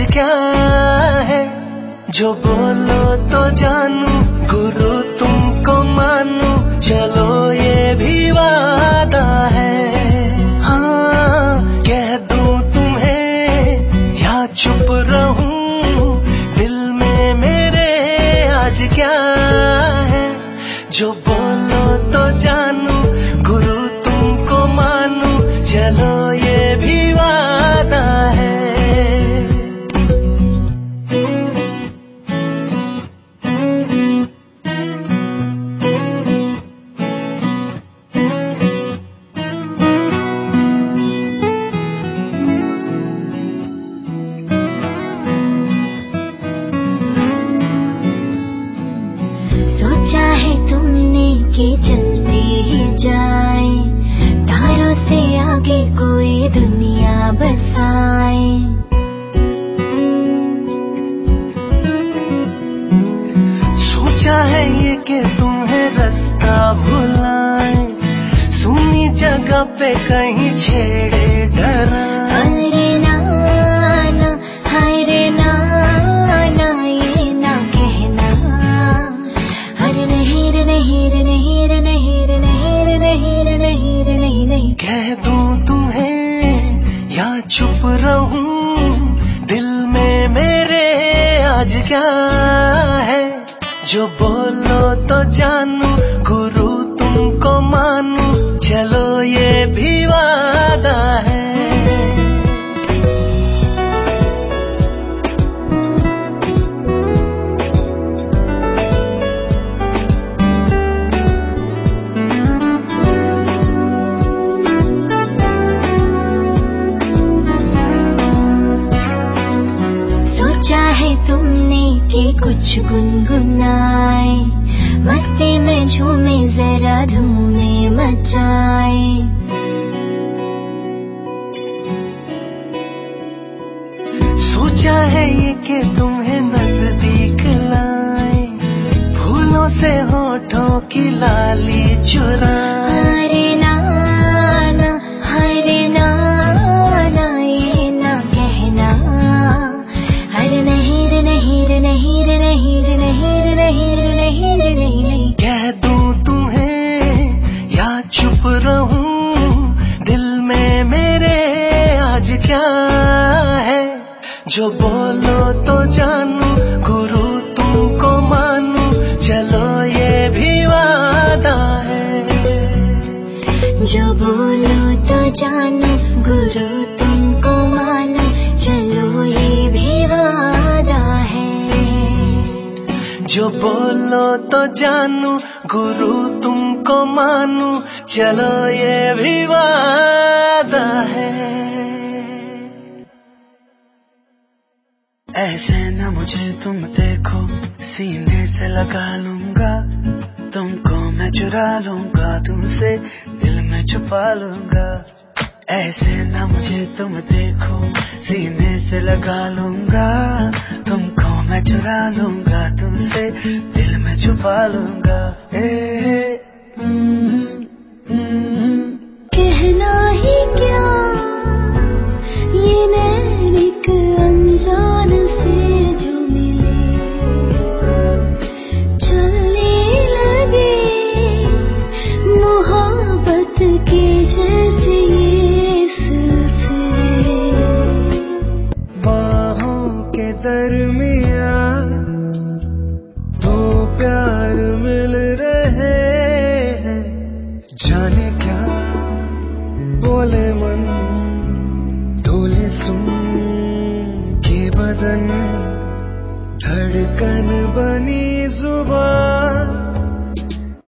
क्या है? जो बोलो तो जानू, गुरु तुमको मानू, चलो ये भी वादा है। हाँ कह दूँ तुम्हें, या चुप रहूँ, दिल में मेरे आज क्या है? जो बोलो तो जानू दुनिया बसाए। सोचा है ये कि तुम्हें रास्ता भुलाए। सुनी जगह पे कहीं छेड़े डराए। क्या है? जो बोलो तो जानू, गुरु तुमको मानू, चलो ये भी वादा है। तुमने कि कुछ गुनगुनाए। मस्ती में झूमे जरा धूमे मचाए। सोचा है ये कि तुम्हें नज़दीक लाए। फूलों से होठों की लाली चुराए। रहूँ दिल में मेरे आज क्या है? जो बोलो तो जानू गुरु तुमको मानू चलो ये भी वादा है। जो बोलो तो जानो गुरु तुमको मानो चलो ये भी वादा है। जो बोलो तो जानू गुरु तुमको मानू चलो ये भी वादा है। ऐसे न मुझे तुम देखो, सीने से लगा लूँगा। तुमको मैं चुरा लूँगा, तुमसे दिल में छुपा लूँगा। ऐसे न मुझे तुम देखो, सीने से लगा लूँगा। तुमको मैं चुरा लूँगा, तुमसे दिल में छुपा लूँगा। ए धड़कन बनी ज़ुबान